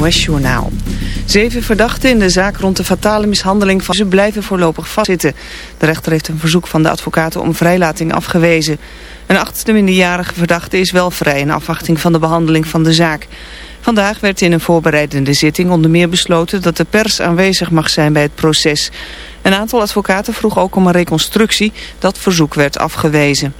NOS-journaal. Zeven verdachten in de zaak rond de fatale mishandeling van ze blijven voorlopig vastzitten. De rechter heeft een verzoek van de advocaten om vrijlating afgewezen. Een achtste minderjarige verdachte is wel vrij in afwachting van de behandeling van de zaak. Vandaag werd in een voorbereidende zitting onder meer besloten dat de pers aanwezig mag zijn bij het proces. Een aantal advocaten vroeg ook om een reconstructie. Dat verzoek werd afgewezen.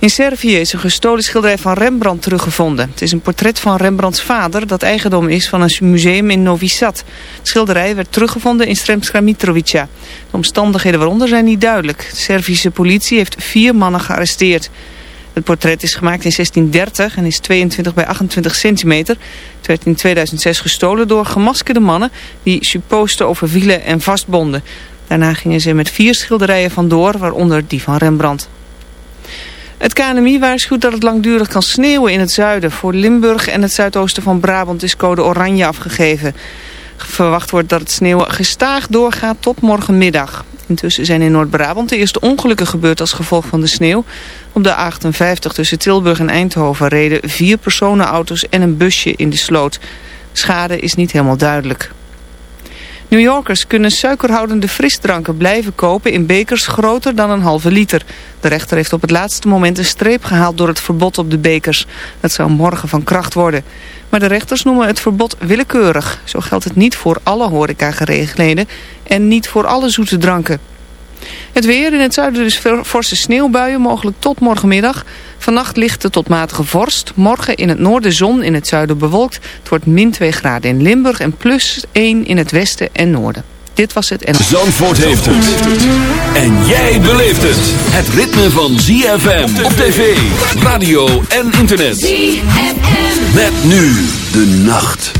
In Servië is een gestolen schilderij van Rembrandt teruggevonden. Het is een portret van Rembrandts vader dat eigendom is van een museum in Novi Sad. Het schilderij werd teruggevonden in Sremska Mitrovica. De omstandigheden waaronder zijn niet duidelijk. De Servische politie heeft vier mannen gearresteerd. Het portret is gemaakt in 1630 en is 22 bij 28 centimeter. Het werd in 2006 gestolen door gemaskerde mannen die supposten overvielen en vastbonden. Daarna gingen ze met vier schilderijen vandoor, waaronder die van Rembrandt. Het KNMI waarschuwt dat het langdurig kan sneeuwen in het zuiden. Voor Limburg en het zuidoosten van Brabant is code oranje afgegeven. Verwacht wordt dat het sneeuwen gestaag doorgaat tot morgenmiddag. Intussen zijn in Noord-Brabant de eerste ongelukken gebeurd als gevolg van de sneeuw. Op de A58 tussen Tilburg en Eindhoven reden vier personenauto's en een busje in de sloot. Schade is niet helemaal duidelijk. New Yorkers kunnen suikerhoudende frisdranken blijven kopen in bekers groter dan een halve liter. De rechter heeft op het laatste moment een streep gehaald door het verbod op de bekers. Dat zou morgen van kracht worden. Maar de rechters noemen het verbod willekeurig. Zo geldt het niet voor alle horecageregelheden en niet voor alle zoete dranken. Het weer in het zuiden dus forse sneeuwbuien, mogelijk tot morgenmiddag. Vannacht lichte tot matige vorst. Morgen in het noorden zon, in het zuiden bewolkt. Het wordt min 2 graden in Limburg en plus 1 in het westen en noorden. Dit was het en... Zandvoort heeft het. En jij beleeft het. Het ritme van ZFM op tv, radio en internet. ZFM. Met nu de nacht.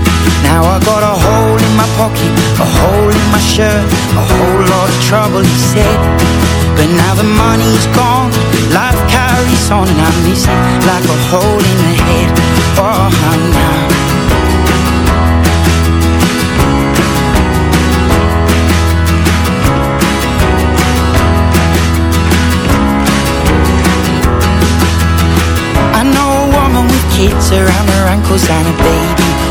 Now I got a hole in my pocket, a hole in my shirt, a whole lot of trouble, he said. But now the money's gone, life carries on. and I miss missing like a hole in the head. Oh, now. I know a woman with kids around her ankles and a baby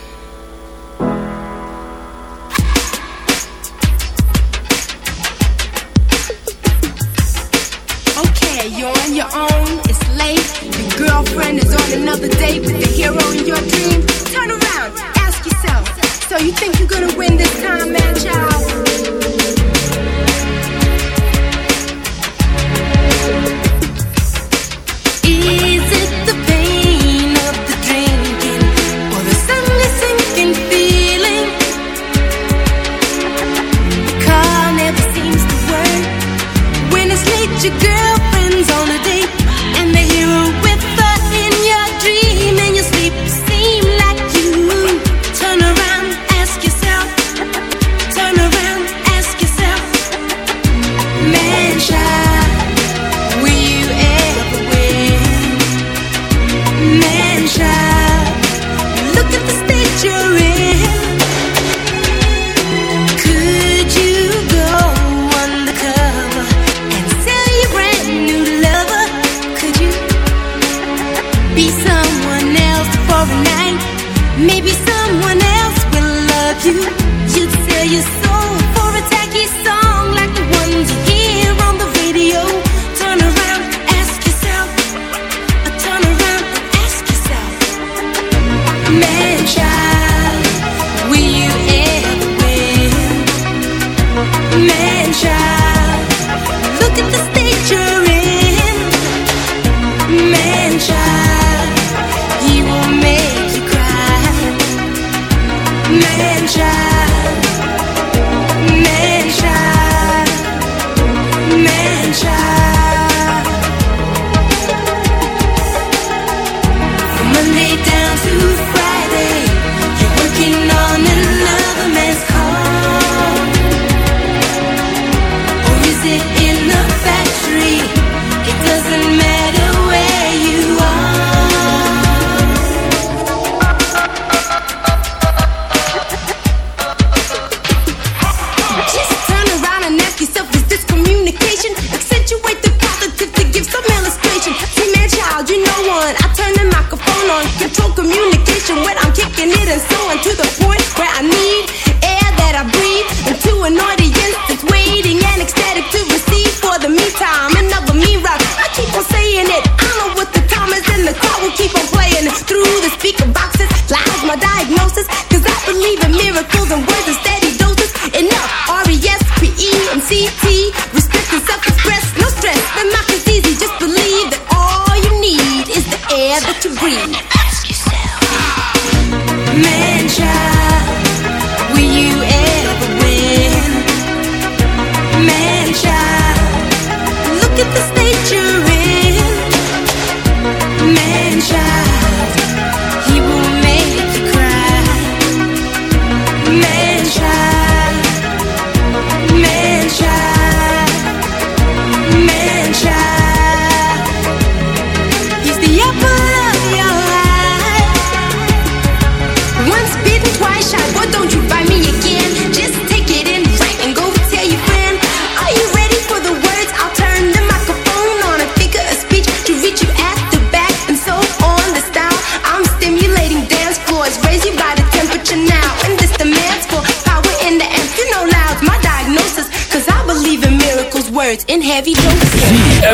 where I need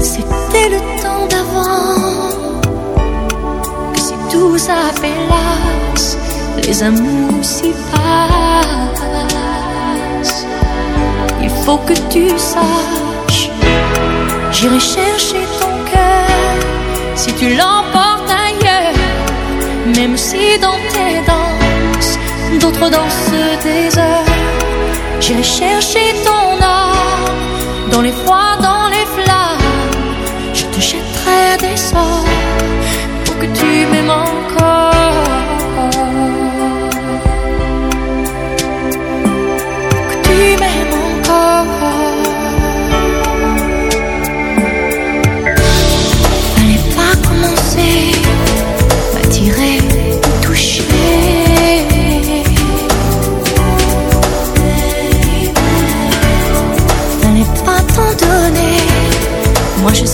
c'était le temps d'avant. Que si tout s'appelasse, les amours s'y passent. Il faut que tu saches, j'irai chercher ton cœur si tu l'emportes ailleurs, même si dans tes danses, d'autres dansent des heures. J'irai chercher ton âme dans les froids.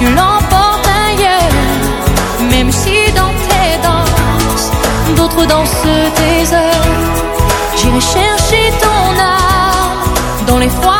tu l'emportes ailleurs. Même si dans tes danses, d'autres dansent tes heures, j'irai chercher ton âme dans les froids.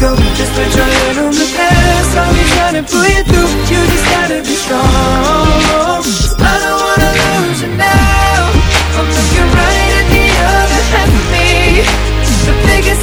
go. Just put your hand on the past. I'll be trying to pull you through. You just gotta be strong. I don't wanna lose you now. I'm right the other half of me. The biggest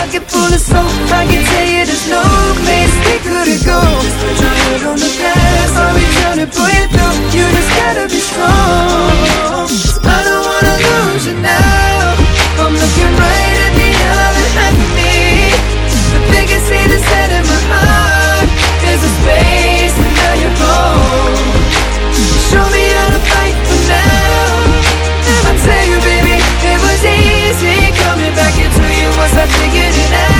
pocket full of soap I can tell you there's no place we couldn't go Just put your head on the past I'll be trying to pull you through You just gotta be strong I figured it out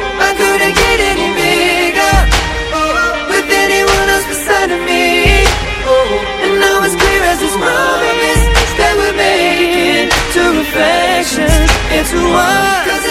two reflections into one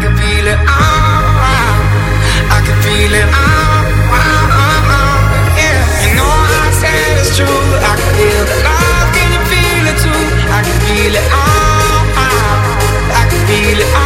can feel it, ah, I can feel it, ah, ah, yeah. You know I said it's true. I can feel the love, can you feel it too? I can feel it, I can feel it,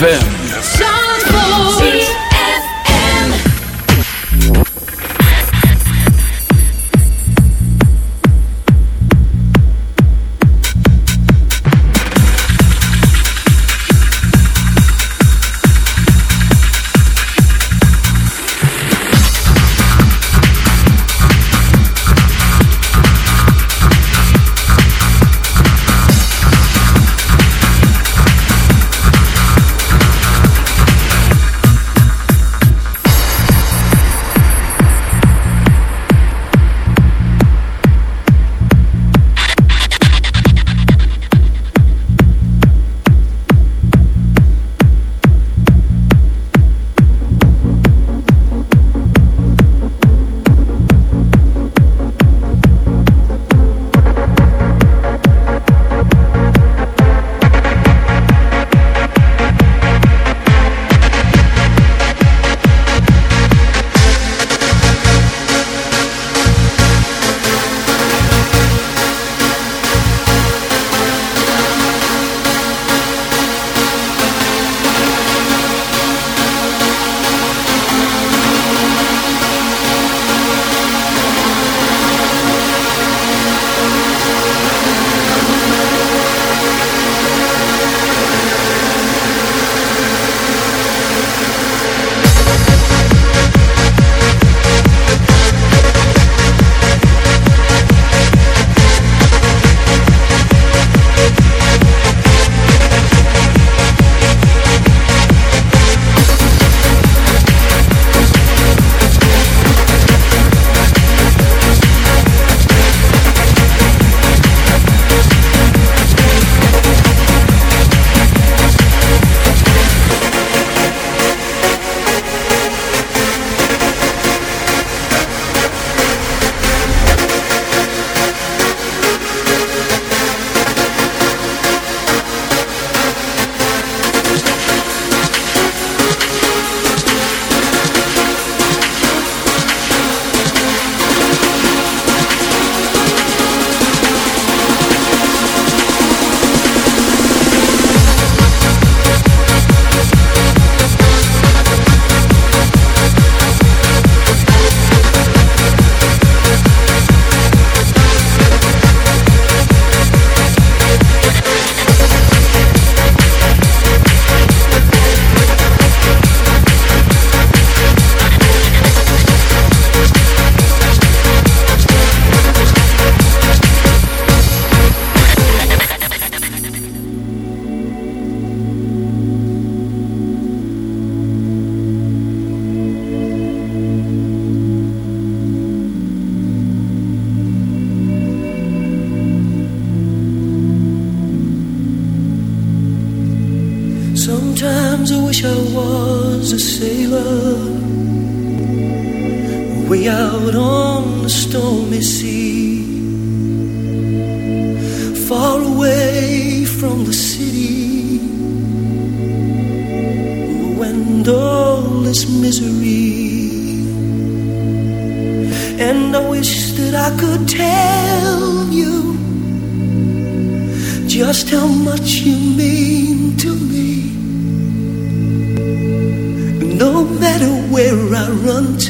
ZFM. Stormy sea, far away from the city, and all this misery. And I wish that I could tell you just how much you mean to me. No matter where I run to,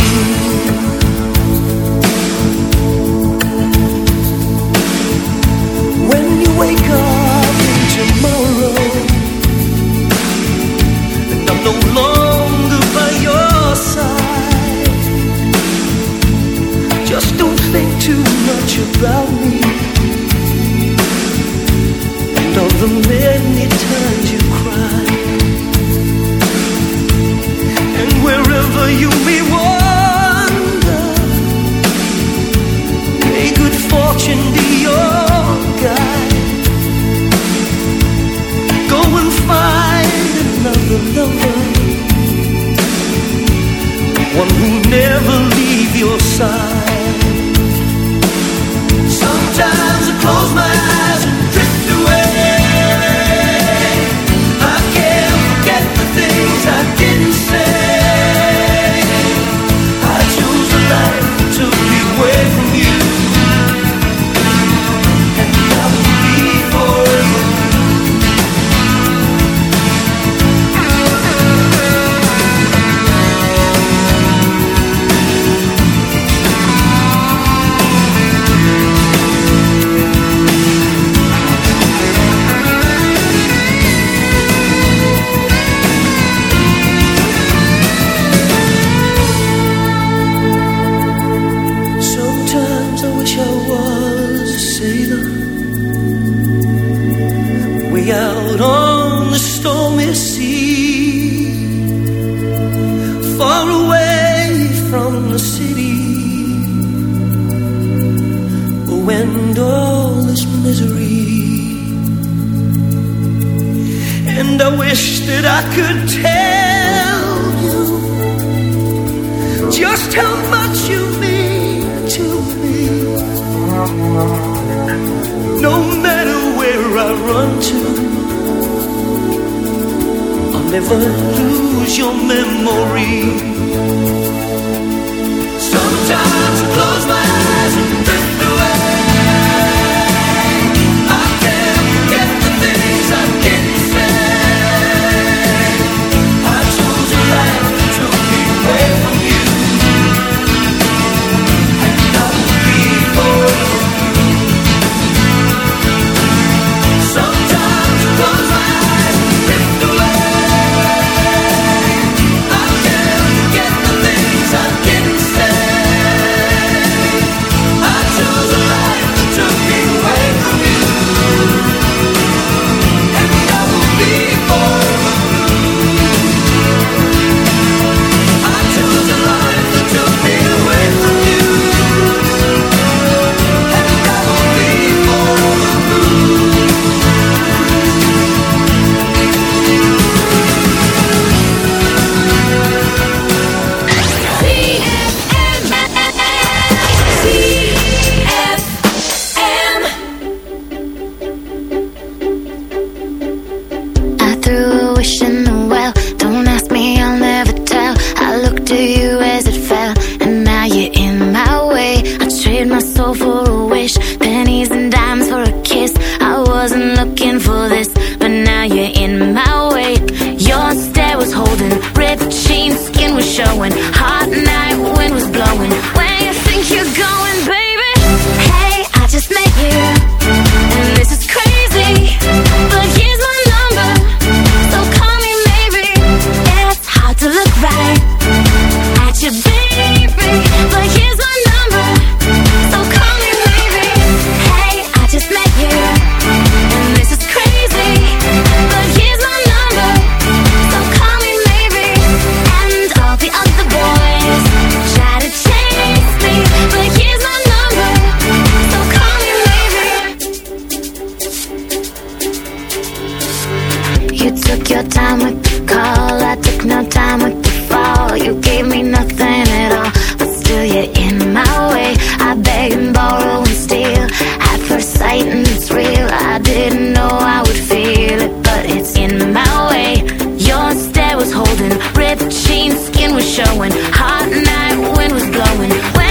wake up in tomorrow, and I'm no longer by your side, just don't think too much about me. And the many times you and wherever you may wander, may good fortune lover, one who'll never leave your side. Sometimes I close my eyes. Hot night, wind was blowing. When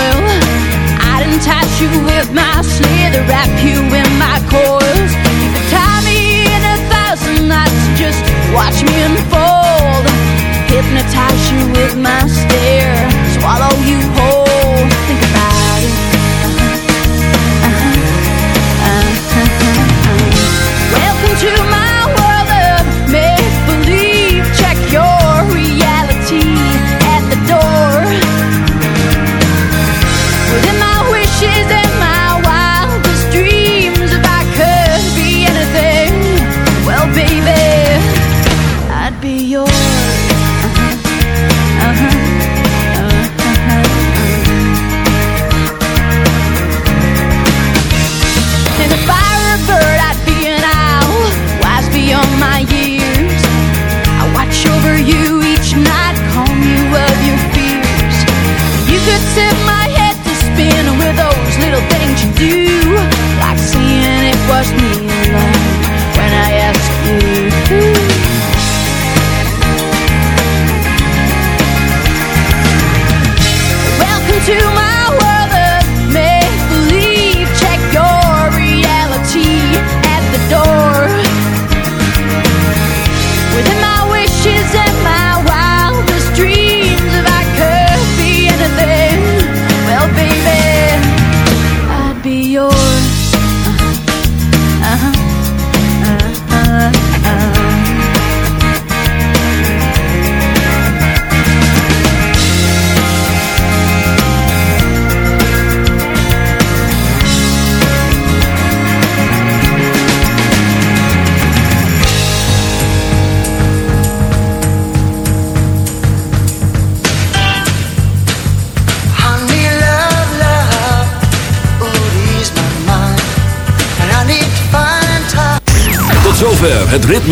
Entice you with my slither, wrap you in my coils. Tie me in a thousand knots, just watch me unfold. Hypnotize you with my stare, swallow you whole. Think about it. Uh-huh. Uh-huh. Uh-huh. Welcome to my